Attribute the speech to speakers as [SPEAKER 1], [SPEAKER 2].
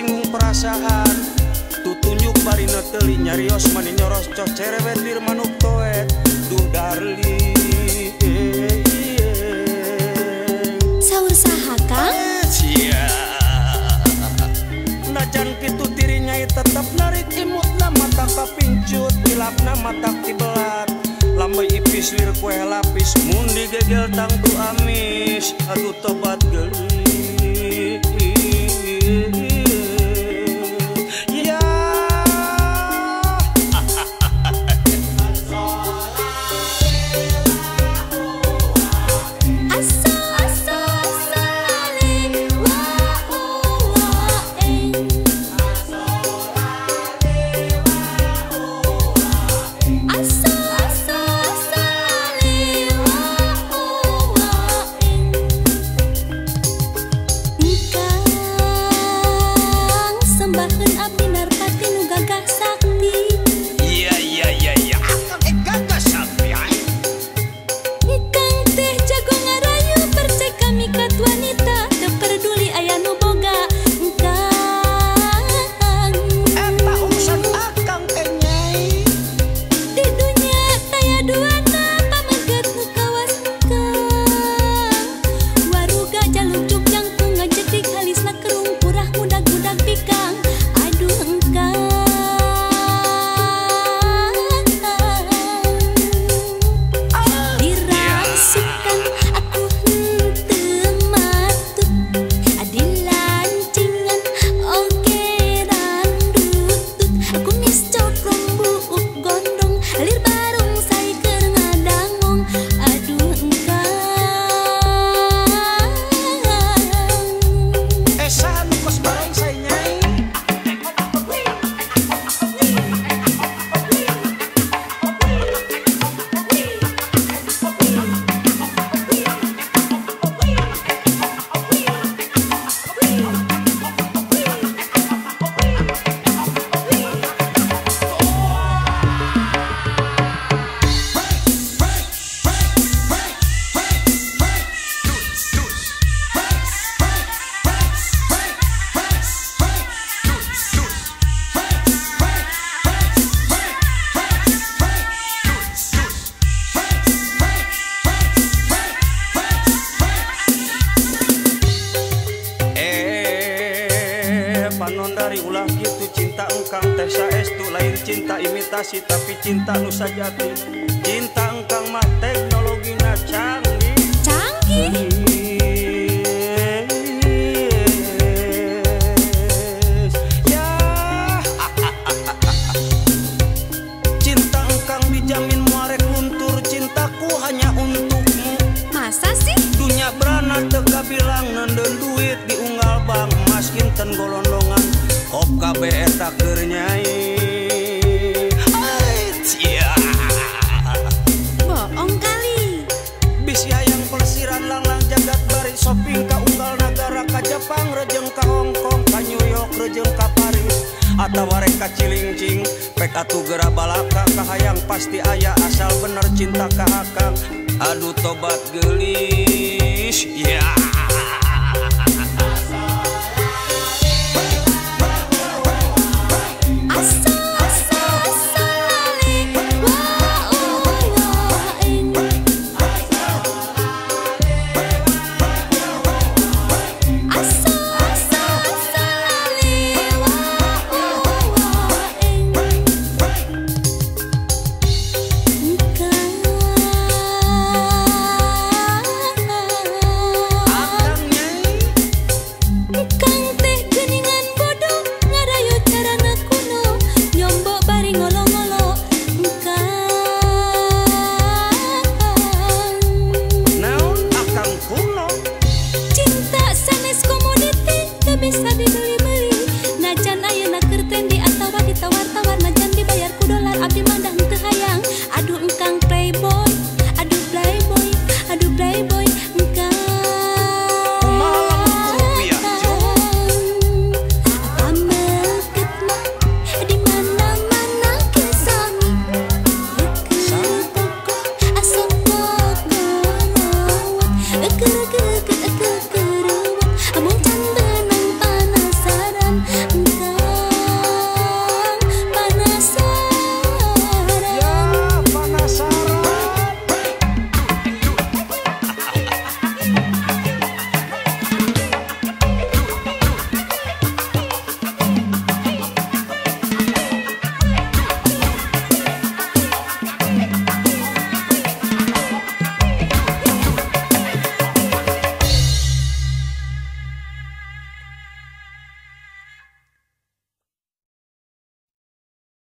[SPEAKER 1] singgung perasaan. Tutunjuk barina teli nyarios mani nyoros cos cerewet dir manuk toet. Duh darli
[SPEAKER 2] eh. saur sahakang
[SPEAKER 1] cia najan kitu dirinya tetap narik imut mata kapincut ilapna mata tibelat. Lambai ipis lir kue lapis mundi gegel tangku amis. Aduh tobat
[SPEAKER 2] gelis teh
[SPEAKER 1] saestu lain cinta imitasi tapi cinta nu sajati. Cinta engkang mah teknologina canggih.
[SPEAKER 2] Canggih?
[SPEAKER 1] Bilang nenden duit diunggal Bang Mas Kinten abe eta keur KBS taknyai
[SPEAKER 2] bohong kali.
[SPEAKER 1] Bisi hayang pelesiran langlang jagat bari shopping ka unggal negara ka Jepang rejeng Hong Kong ka New York rejeng ka Paris. Atau ka cilincing pek atuh gera balaka kahayang pasti aya asal bener cinta ka akang aduh tobat gelis ya.